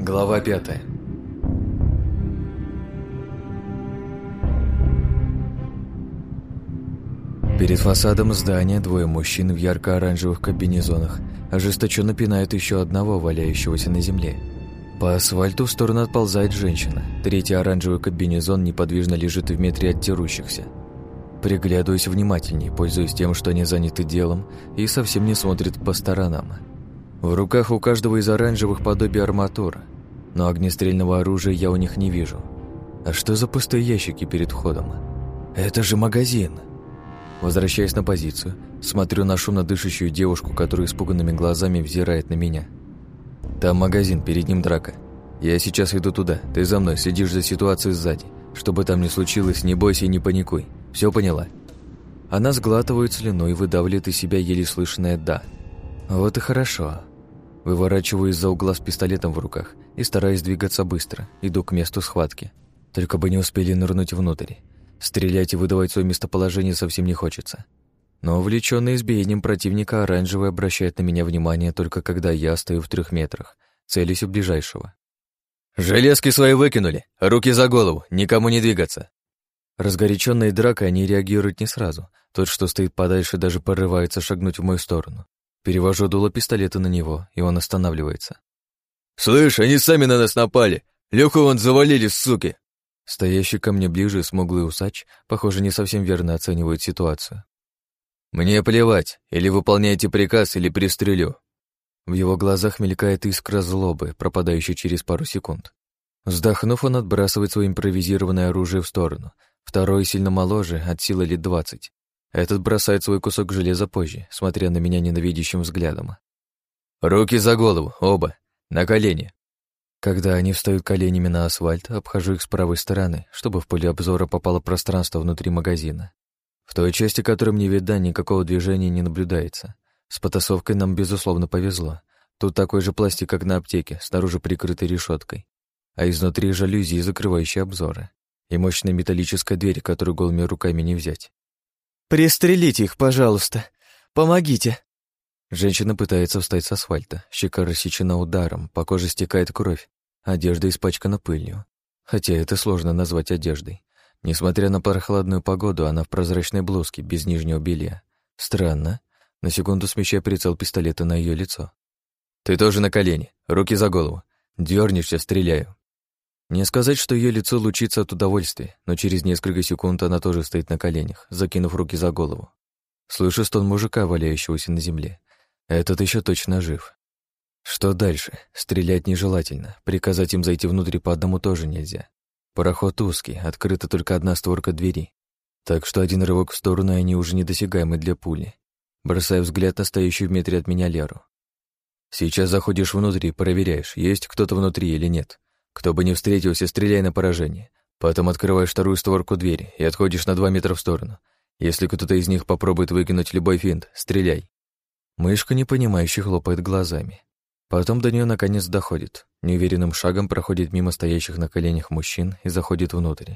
Глава пятая Перед фасадом здания двое мужчин в ярко-оранжевых комбинезонах ожесточенно пинают еще одного, валяющегося на земле. По асфальту в сторону отползает женщина. Третий оранжевый комбинезон неподвижно лежит в метре от терущихся. Приглядываюсь внимательнее, пользуясь тем, что они заняты делом и совсем не смотрят по сторонам. В руках у каждого из оранжевых подобие арматура, но огнестрельного оружия я у них не вижу. А что за пустые ящики перед входом? Это же магазин! Возвращаясь на позицию, смотрю на шумно дышащую девушку, которая испуганными глазами взирает на меня. Там магазин, перед ним драка. Я сейчас иду туда, ты за мной, следишь за ситуацией сзади. Что бы там ни случилось, не бойся и не паникуй. Все поняла?» Она сглатывает слюну и выдавливает из себя еле слышное «да». «Вот и хорошо». Выворачиваю из-за угла с пистолетом в руках и стараюсь двигаться быстро, иду к месту схватки. Только бы не успели нырнуть внутрь. Стрелять и выдавать свое местоположение совсем не хочется. Но увлеченный избиением противника оранжевый обращает на меня внимание только когда я стою в трех метрах, целюсь у ближайшего. «Железки свои выкинули! Руки за голову! Никому не двигаться!» Разгоряченной дракой они реагируют не сразу. Тот, что стоит подальше, даже порывается шагнуть в мою сторону. Перевожу дуло пистолета на него, и он останавливается. «Слышь, они сами на нас напали! Лёху вон завалили, суки!» Стоящий ко мне ближе смуглый усач, похоже, не совсем верно оценивает ситуацию. «Мне плевать, или выполняйте приказ, или пристрелю». В его глазах мелькает искра злобы, пропадающая через пару секунд. Вздохнув, он отбрасывает свое импровизированное оружие в сторону, Второй сильно моложе, от силы лет двадцать. Этот бросает свой кусок железа позже, смотря на меня ненавидящим взглядом. «Руки за голову, оба! На колени!» Когда они встают коленями на асфальт, обхожу их с правой стороны, чтобы в поле обзора попало пространство внутри магазина. В той части, которой мне видно, никакого движения не наблюдается. С потасовкой нам, безусловно, повезло. Тут такой же пластик, как на аптеке, снаружи прикрытой решеткой, а изнутри жалюзи, закрывающие обзоры и мощная металлическая дверь, которую голыми руками не взять. «Пристрелите их, пожалуйста! Помогите!» Женщина пытается встать с асфальта, щека рассечена ударом, по коже стекает кровь, одежда испачкана пылью. Хотя это сложно назвать одеждой. Несмотря на прохладную погоду, она в прозрачной блузке, без нижнего белья. Странно. На секунду смещая прицел пистолета на ее лицо. «Ты тоже на колени, руки за голову. Дернешься, стреляю». Не сказать, что ее лицо лучится от удовольствия, но через несколько секунд она тоже стоит на коленях, закинув руки за голову. Слышу стон мужика, валяющегося на земле. Этот еще точно жив. Что дальше? Стрелять нежелательно. Приказать им зайти внутрь по одному тоже нельзя. Пароход узкий, открыта только одна створка двери. Так что один рывок в сторону, и они уже недосягаемы для пули. Бросаю взгляд на стоящую в метре от меня Леру. Сейчас заходишь внутрь и проверяешь, есть кто-то внутри или нет. Кто бы ни встретился, стреляй на поражение. Потом открываешь вторую створку двери и отходишь на два метра в сторону. Если кто-то из них попробует выкинуть любой финт, стреляй. Мышка непонимающе хлопает глазами. Потом до нее наконец доходит. Неуверенным шагом проходит мимо стоящих на коленях мужчин и заходит внутрь.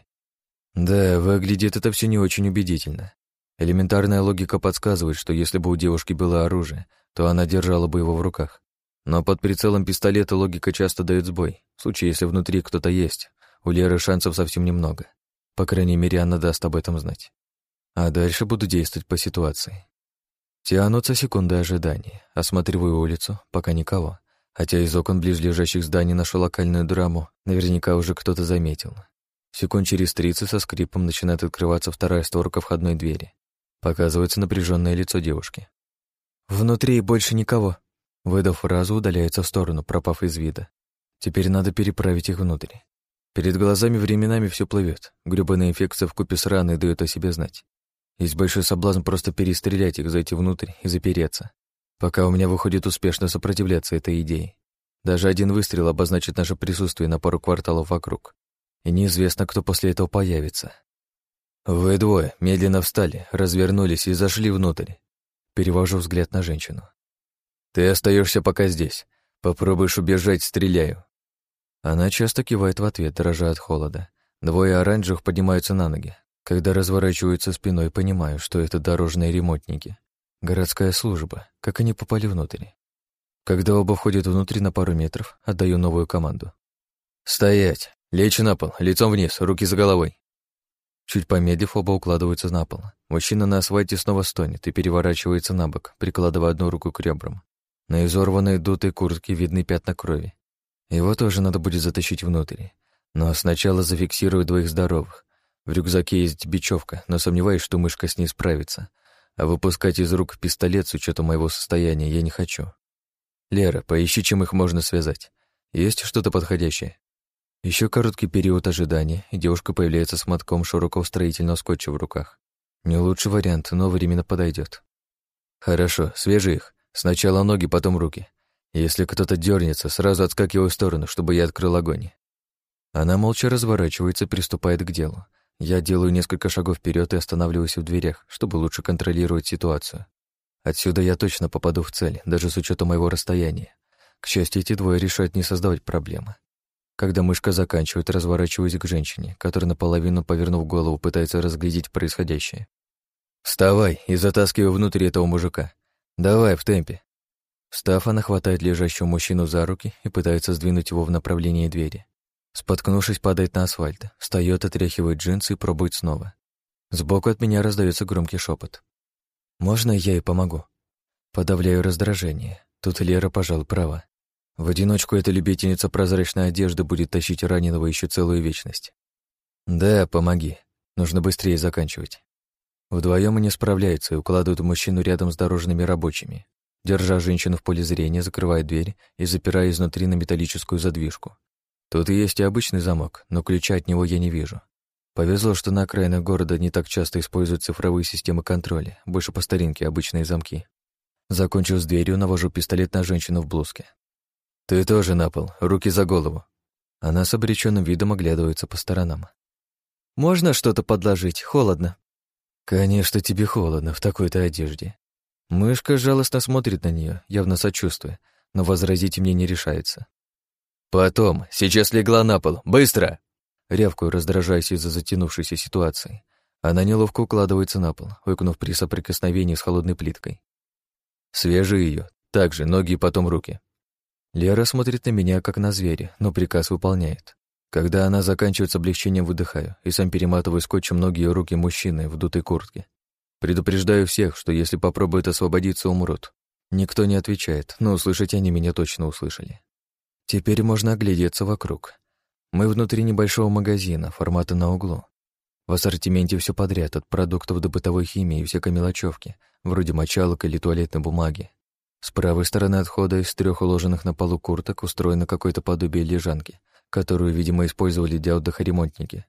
Да, выглядит это все не очень убедительно. Элементарная логика подсказывает, что если бы у девушки было оружие, то она держала бы его в руках. Но под прицелом пистолета логика часто дает сбой. В случае, если внутри кто-то есть, у Леры шансов совсем немного. По крайней мере, она даст об этом знать. А дальше буду действовать по ситуации. Тянутся секунды ожидания. Осматриваю улицу, пока никого. Хотя из окон близлежащих зданий нашу локальную драму наверняка уже кто-то заметил. Секунд через тридцать со скрипом начинает открываться вторая створка входной двери. Показывается напряженное лицо девушки. «Внутри больше никого», Выдав фразу, удаляется в сторону, пропав из вида. Теперь надо переправить их внутрь. Перед глазами временами все плывет. Грёбаная инфекция вкупе с раной дает о себе знать. Есть большой соблазн просто перестрелять их, зайти внутрь и запереться. Пока у меня выходит успешно сопротивляться этой идее. Даже один выстрел обозначит наше присутствие на пару кварталов вокруг. И неизвестно, кто после этого появится. Вы двое медленно встали, развернулись и зашли внутрь. Перевожу взгляд на женщину. Ты остаешься пока здесь. Попробуешь убежать, стреляю. Она часто кивает в ответ, дрожа от холода. Двое оранжевых поднимаются на ноги. Когда разворачиваются спиной, понимаю, что это дорожные ремонтники. Городская служба. Как они попали внутрь? Когда оба входят внутрь на пару метров, отдаю новую команду. «Стоять! Лечь на пол, лицом вниз, руки за головой!» Чуть помедлив, оба укладываются на пол. Мужчина на асфальте снова стонет и переворачивается на бок, прикладывая одну руку к ребрам. На изорванной дутой куртке видны пятна крови. Его тоже надо будет затащить внутрь. Но сначала зафиксирую двоих здоровых. В рюкзаке есть бечевка, но сомневаюсь, что мышка с ней справится. А выпускать из рук пистолет с учетом моего состояния я не хочу. Лера, поищи, чем их можно связать. Есть что-то подходящее? Еще короткий период ожидания, и девушка появляется с мотком широкого строительного скотча в руках. Не лучший вариант, но временно подойдет. Хорошо, свяжи их. Сначала ноги, потом руки. Если кто-то дернется, сразу отскакивай в сторону, чтобы я открыл огонь. Она молча разворачивается, приступает к делу. Я делаю несколько шагов вперед и останавливаюсь в дверях, чтобы лучше контролировать ситуацию. Отсюда я точно попаду в цель, даже с учетом моего расстояния. К счастью, эти двое решают не создавать проблемы. Когда мышка заканчивает, разворачиваюсь к женщине, которая наполовину, повернув голову, пытается разглядеть происходящее. «Вставай и затаскивай внутрь этого мужика. Давай, в темпе». Встав, она хватает лежащего мужчину за руки и пытается сдвинуть его в направлении двери. Споткнувшись, падает на асфальт, встает, отряхивает джинсы и пробует снова. Сбоку от меня раздается громкий шепот. «Можно я ей помогу?» Подавляю раздражение. Тут Лера, пожал права. В одиночку эта любительница прозрачной одежды будет тащить раненого еще целую вечность. Да, помоги. Нужно быстрее заканчивать. Вдвоем они справляются и укладывают мужчину рядом с дорожными рабочими. Держа женщину в поле зрения, закрывает дверь и запирая изнутри на металлическую задвижку. Тут есть и обычный замок, но ключа от него я не вижу. Повезло, что на окраинах города не так часто используют цифровые системы контроля, больше по старинке обычные замки. Закончив с дверью, навожу пистолет на женщину в блузке. «Ты тоже на пол, руки за голову». Она с обреченным видом оглядывается по сторонам. «Можно что-то подложить? Холодно». «Конечно, тебе холодно в такой-то одежде». Мышка жалостно смотрит на нее, явно сочувствуя, но возразить мне не решается. «Потом, сейчас легла на пол, быстро!» Рявкую, раздражаясь из-за затянувшейся ситуации. Она неловко укладывается на пол, выкнув при соприкосновении с холодной плиткой. «Свяжи ее, также ноги и потом руки. Лера смотрит на меня, как на зверя, но приказ выполняет. Когда она заканчивает с облегчением, выдыхаю и сам перематываю скотчем ноги и руки мужчины в дутой куртке. Предупреждаю всех, что если попробуют освободиться, умрут. Никто не отвечает, но услышать они меня точно услышали. Теперь можно оглядеться вокруг. Мы внутри небольшого магазина, формата на углу. В ассортименте все подряд, от продуктов до бытовой химии и всякой мелочевки, вроде мочалок или туалетной бумаги. С правой стороны отхода из трех уложенных на полу курток устроено какое-то подобие лежанки, которую, видимо, использовали для отдыха ремонтники.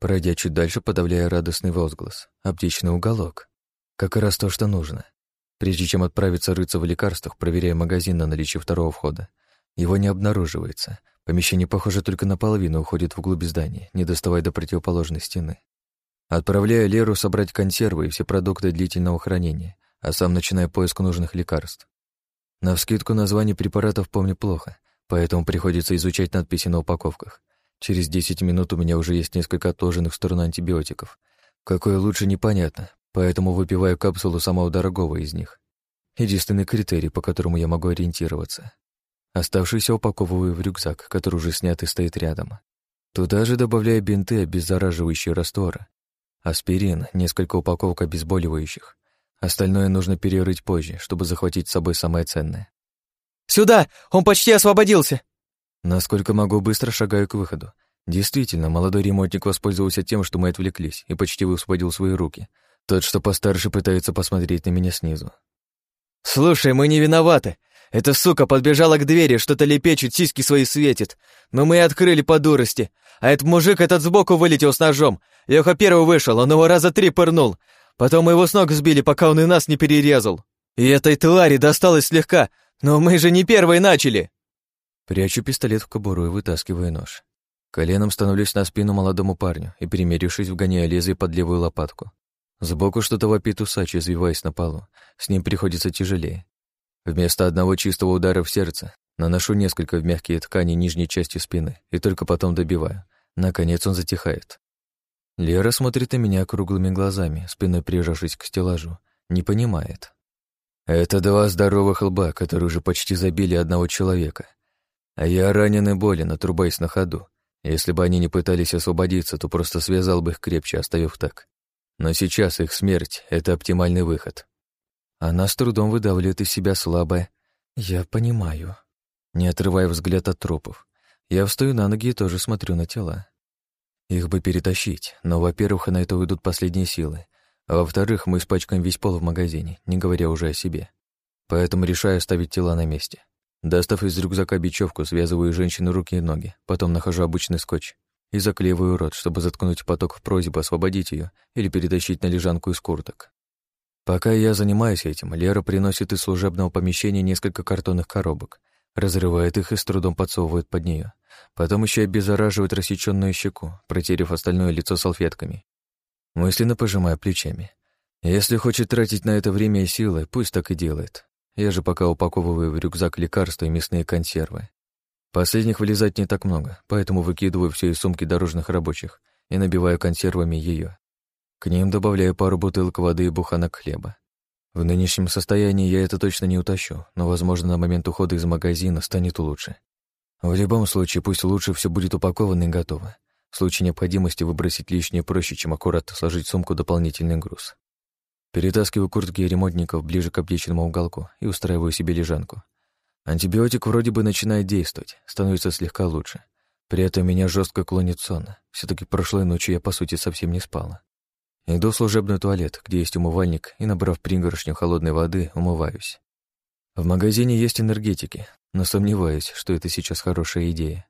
Пройдя чуть дальше, подавляя радостный возглас. Аптечный уголок. Как раз то, что нужно. Прежде чем отправиться рыться в лекарствах, проверяя магазин на наличие второго входа. Его не обнаруживается. Помещение, похоже, только наполовину уходит вглубь здания, не доставая до противоположной стены. Отправляю Леру собрать консервы и все продукты длительного хранения, а сам начинаю поиск нужных лекарств. Навскидку название препаратов помню плохо, поэтому приходится изучать надписи на упаковках. Через 10 минут у меня уже есть несколько отложенных в сторону антибиотиков. Какое лучше непонятно, поэтому выпиваю капсулу самого дорогого из них. Единственный критерий, по которому я могу ориентироваться. Оставшийся упаковываю в рюкзак, который уже снят и стоит рядом. Туда же добавляю бинты, обеззараживающие растворы, аспирин, несколько упаковок обезболивающих, Остальное нужно перерыть позже, чтобы захватить с собой самое ценное. «Сюда! Он почти освободился!» Насколько могу, быстро шагаю к выходу. Действительно, молодой ремонтник воспользовался тем, что мы отвлеклись, и почти высвободил свои руки. Тот, что постарше, пытается посмотреть на меня снизу. «Слушай, мы не виноваты. Эта сука подбежала к двери, что-то лепечет, сиськи свои светит. Но мы и открыли по дурости. А этот мужик этот сбоку вылетел с ножом. Леха первый вышел, он его раза три пырнул. Потом мы его с ног сбили, пока он и нас не перерезал. И этой твари досталось слегка, но мы же не первые начали!» Прячу пистолет в кобуру и вытаскиваю нож. Коленом становлюсь на спину молодому парню и, примерившись, вгоняю лезвие под левую лопатку. Сбоку что-то вопит усач, извиваясь на полу. С ним приходится тяжелее. Вместо одного чистого удара в сердце наношу несколько в мягкие ткани нижней части спины и только потом добиваю. Наконец он затихает. Лера смотрит на меня круглыми глазами, спиной прижавшись к стеллажу. Не понимает. Это два здоровых лба, которые уже почти забили одного человека. А я ранен и болен, отрубаясь на ходу. Если бы они не пытались освободиться, то просто связал бы их крепче, оставив так. Но сейчас их смерть — это оптимальный выход. Она с трудом выдавливает из себя слабое «Я понимаю», не отрывая взгляд от трупов. Я встаю на ноги и тоже смотрю на тела. Их бы перетащить, но, во-первых, на это уйдут последние силы, а во-вторых, мы испачкаем весь пол в магазине, не говоря уже о себе. Поэтому решаю оставить тела на месте. Достав из рюкзака бечевку, связываю женщину руки и ноги, потом нахожу обычный скотч и заклеиваю рот, чтобы заткнуть поток просьб освободить ее или перетащить на лежанку из курток. Пока я занимаюсь этим, Лера приносит из служебного помещения несколько картонных коробок, разрывает их и с трудом подсовывает под нее. Потом еще обеззараживает рассеченную щеку, протерев остальное лицо салфетками. Мысленно пожимая плечами. Если хочет тратить на это время и силы, пусть так и делает. Я же пока упаковываю в рюкзак лекарства и мясные консервы. Последних вылезать не так много, поэтому выкидываю все из сумки дорожных рабочих и набиваю консервами ее. К ним добавляю пару бутылок воды и буханок хлеба. В нынешнем состоянии я это точно не утащу, но, возможно, на момент ухода из магазина станет лучше. В любом случае, пусть лучше все будет упаковано и готово. В случае необходимости выбросить лишнее проще, чем аккуратно сложить в сумку дополнительный груз. Перетаскиваю куртки ремонтников ближе к обличенному уголку и устраиваю себе лежанку. Антибиотик вроде бы начинает действовать, становится слегка лучше. При этом меня жестко клонит сон. все таки прошлой ночью я, по сути, совсем не спала. Иду в служебный туалет, где есть умывальник, и, набрав пригоршню холодной воды, умываюсь. В магазине есть энергетики, но сомневаюсь, что это сейчас хорошая идея.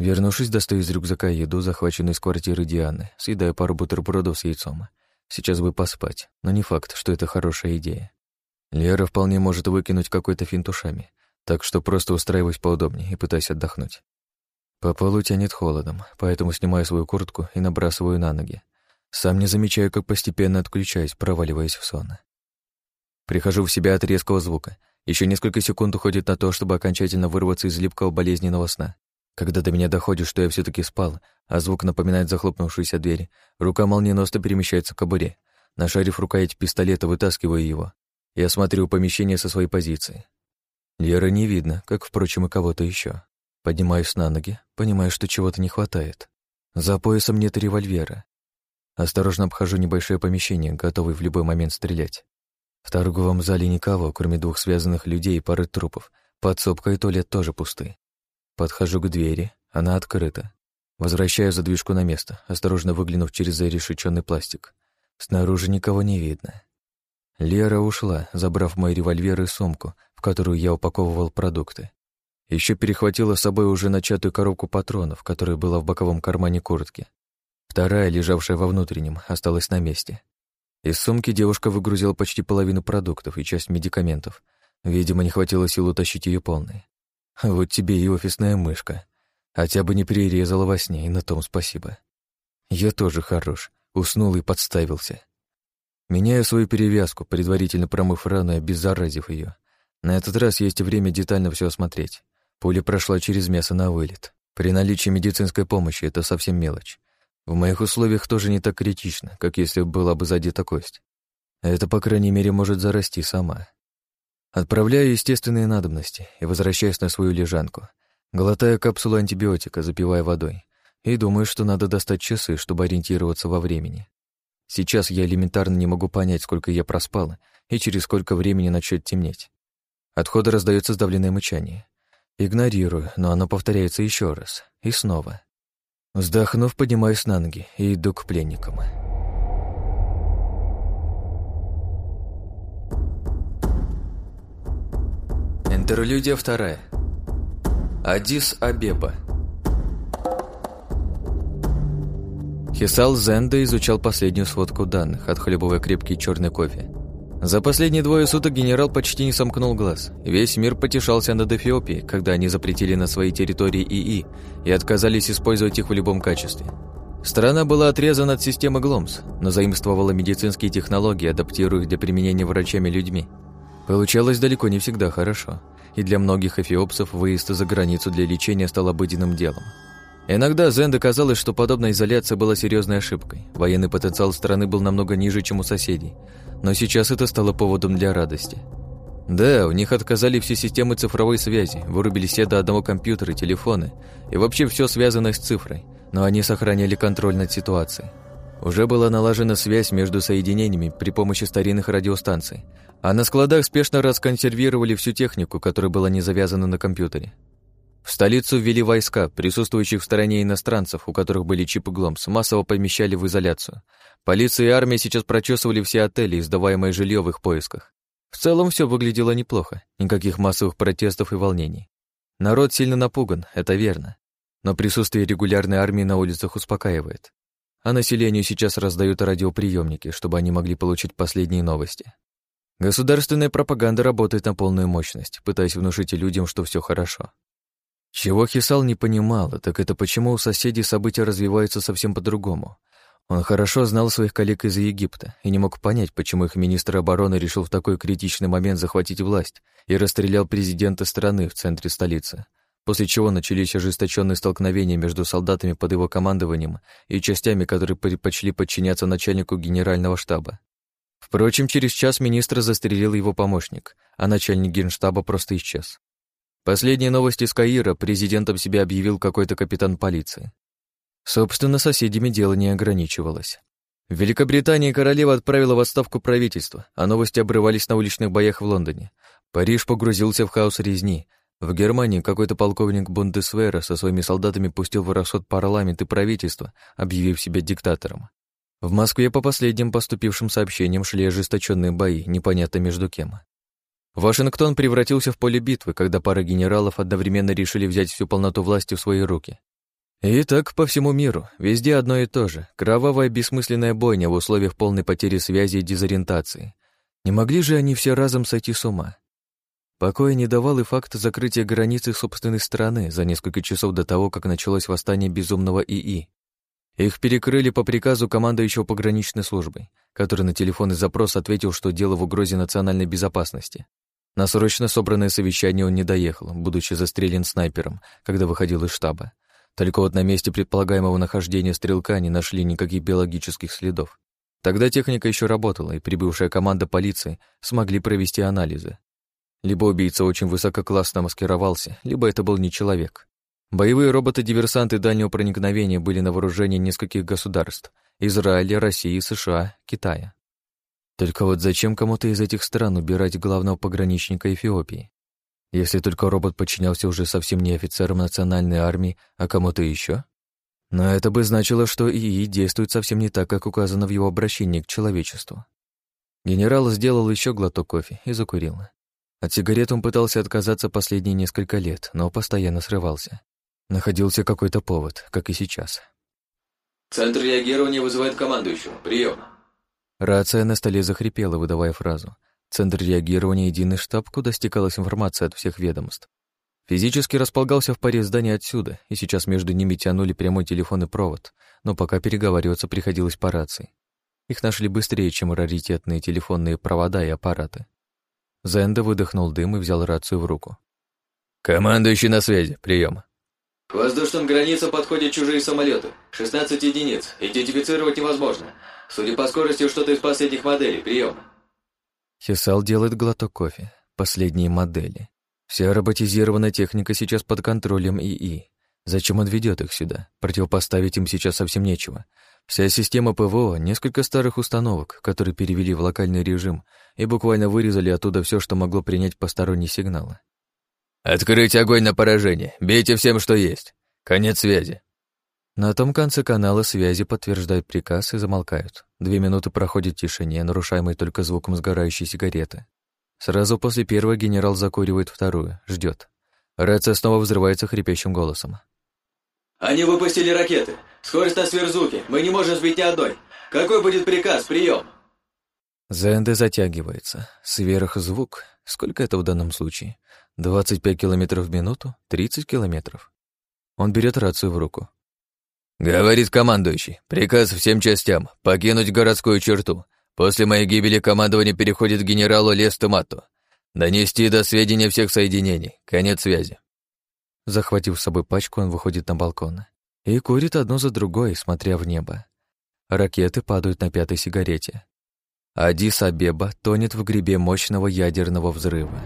Вернувшись, достаю из рюкзака еду, захваченную из квартиры Дианы, съедаю пару бутербродов с яйцом. Сейчас бы поспать, но не факт, что это хорошая идея. Лера вполне может выкинуть какой-то финт ушами, так что просто устраиваюсь поудобнее и пытаюсь отдохнуть. По полу тянет холодом, поэтому снимаю свою куртку и набрасываю на ноги. Сам не замечаю, как постепенно отключаюсь, проваливаясь в сон. Прихожу в себя от резкого звука. Еще несколько секунд уходит на то, чтобы окончательно вырваться из липкого болезненного сна. Когда до меня доходит, что я все таки спал, а звук напоминает захлопнувшуюся дверь, рука молниеносно перемещается к кобуре. Нашарив рукоять пистолета, вытаскиваю его и осматриваю помещение со своей позиции. Леры не видно, как, впрочем, и кого-то еще. Поднимаюсь на ноги, понимаю, что чего-то не хватает. За поясом нет револьвера. Осторожно обхожу небольшое помещение, готовый в любой момент стрелять. В торговом зале никого, кроме двух связанных людей и пары трупов. Подсобка и туалет тоже пусты. Подхожу к двери, она открыта. Возвращаю задвижку на место, осторожно выглянув через зарешеченный пластик. Снаружи никого не видно. Лера ушла, забрав мой револьвер и сумку, в которую я упаковывал продукты. Еще перехватила с собой уже начатую коробку патронов, которая была в боковом кармане куртки. Вторая, лежавшая во внутреннем, осталась на месте. Из сумки девушка выгрузила почти половину продуктов и часть медикаментов. Видимо, не хватило сил утащить ее полной. Вот тебе и офисная мышка. Хотя бы не перерезала во сне, и на том спасибо. Я тоже хорош, уснул и подставился. Меняю свою перевязку, предварительно промыв рану и обеззаразив ее. На этот раз есть время детально все осмотреть. Пуля прошла через мясо на вылет. При наличии медицинской помощи это совсем мелочь. В моих условиях тоже не так критично, как если была бы задета кость. Это, по крайней мере, может зарасти сама. Отправляю естественные надобности и возвращаюсь на свою лежанку. Глотаю капсулу антибиотика, запивая водой. И думаю, что надо достать часы, чтобы ориентироваться во времени. Сейчас я элементарно не могу понять, сколько я проспала и через сколько времени начнет темнеть. Отхода раздается сдавленное мычание. Игнорирую, но оно повторяется еще раз. И снова. Вздохнув, поднимаюсь на ноги и иду к пленникам. Интерлюдия вторая. Адис Абеба. Хисал Зенда изучал последнюю сводку данных, отхлебывая крепкий черный кофе. За последние двое суток генерал почти не сомкнул глаз. Весь мир потешался над Эфиопией, когда они запретили на своей территории ИИ и отказались использовать их в любом качестве. Страна была отрезана от системы ГЛОМС, но заимствовала медицинские технологии, адаптируя их для применения врачами людьми. Получалось далеко не всегда хорошо, и для многих эфиопцев выезд за границу для лечения стал обыденным делом. Иногда Зенда казалось, что подобная изоляция была серьезной ошибкой. Военный потенциал страны был намного ниже, чем у соседей, но сейчас это стало поводом для радости. Да, у них отказали все системы цифровой связи, вырубили все до одного компьютера, телефоны и вообще все связанное с цифрой, но они сохраняли контроль над ситуацией. Уже была налажена связь между соединениями при помощи старинных радиостанций, а на складах спешно расконсервировали всю технику, которая была не завязана на компьютере. В столицу ввели войска, присутствующих в стороне иностранцев, у которых были чипы Гломс, массово помещали в изоляцию. Полиция и армия сейчас прочесывали все отели, сдаваемое жилье в их поисках. В целом все выглядело неплохо, никаких массовых протестов и волнений. Народ сильно напуган, это верно. Но присутствие регулярной армии на улицах успокаивает. А населению сейчас раздают радиоприемники, чтобы они могли получить последние новости. Государственная пропаганда работает на полную мощность, пытаясь внушить людям, что все хорошо. Чего Хисал не понимала, так это почему у соседей события развиваются совсем по-другому — он хорошо знал своих коллег из Египта и не мог понять, почему их министр обороны решил в такой критичный момент захватить власть и расстрелял президента страны в центре столицы, после чего начались ожесточенные столкновения между солдатами под его командованием и частями, которые предпочли подчиняться начальнику генерального штаба. Впрочем, через час министра застрелил его помощник, а начальник генштаба просто исчез. Последние новости из Каира президентом себя объявил какой-то капитан полиции. Собственно, соседями дело не ограничивалось. В Великобритании королева отправила в отставку правительство, а новости обрывались на уличных боях в Лондоне. Париж погрузился в хаос резни. В Германии какой-то полковник Бундесвера со своими солдатами пустил в расход парламент и правительство, объявив себя диктатором. В Москве по последним поступившим сообщениям шли ожесточенные бои, непонятно между кем. Вашингтон превратился в поле битвы, когда пара генералов одновременно решили взять всю полноту власти в свои руки. И так по всему миру, везде одно и то же. Кровавая бессмысленная бойня в условиях полной потери связи и дезориентации. Не могли же они все разом сойти с ума? Покоя не давал и факт закрытия границы собственной страны за несколько часов до того, как началось восстание безумного ИИ. Их перекрыли по приказу командующего пограничной службой, который на телефонный запрос ответил, что дело в угрозе национальной безопасности. На срочно собранное совещание он не доехал, будучи застрелен снайпером, когда выходил из штаба. Только вот на месте предполагаемого нахождения стрелка не нашли никаких биологических следов. Тогда техника еще работала, и прибывшая команда полиции смогли провести анализы. Либо убийца очень высококлассно маскировался, либо это был не человек. Боевые роботы-диверсанты дальнего проникновения были на вооружении нескольких государств — Израиля, России, США, Китая. Только вот зачем кому-то из этих стран убирать главного пограничника Эфиопии? Если только робот подчинялся уже совсем не офицерам национальной армии, а кому-то еще. Но это бы значило, что ИИ действует совсем не так, как указано в его обращении к человечеству. Генерал сделал еще глоток кофе и закурил. От сигарет он пытался отказаться последние несколько лет, но постоянно срывался. Находился какой-то повод, как и сейчас. «Центр реагирования вызывает командующего. Прием!» Рация на столе захрипела, выдавая фразу. Центр реагирования «Единый штаб», куда стекалась информация от всех ведомств. Физически располагался в паре зданий отсюда, и сейчас между ними тянули прямой телефонный провод, но пока переговариваться приходилось по рации. Их нашли быстрее, чем раритетные телефонные провода и аппараты. Зенда выдохнул дым и взял рацию в руку. «Командующий на связи. Прием. «К воздушным границам подходят чужие самолеты. 16 единиц. Идентифицировать невозможно. Судя по скорости, что-то из последних моделей. Прием. Хисал делает глоток кофе. Последние модели. Вся роботизированная техника сейчас под контролем ИИ. Зачем он ведет их сюда? Противопоставить им сейчас совсем нечего. Вся система ПВО — несколько старых установок, которые перевели в локальный режим и буквально вырезали оттуда все, что могло принять посторонние сигналы. «Открыть огонь на поражение! Бейте всем, что есть! Конец связи!» На том конце канала связи подтверждают приказ и замолкают. Две минуты проходит тишине, нарушаемой только звуком сгорающей сигареты. Сразу после первой генерал закуривает вторую, ждет. Рация снова взрывается хрипящим голосом. «Они выпустили ракеты! Скорость на сверхзвуке! Мы не можем сбить ни одной! Какой будет приказ? Прием!» Зенде затягивается. Сверхзвук. Сколько это в данном случае? 25 километров в минуту? 30 километров? Он берет рацию в руку. «Говорит командующий. Приказ всем частям покинуть городскую черту. После моей гибели командование переходит к генералу Лестумату. Донести до сведения всех соединений. Конец связи». Захватив с собой пачку, он выходит на балкон и курит одно за другой, смотря в небо. Ракеты падают на пятой сигарете. Адис Абеба тонет в грибе мощного ядерного взрыва.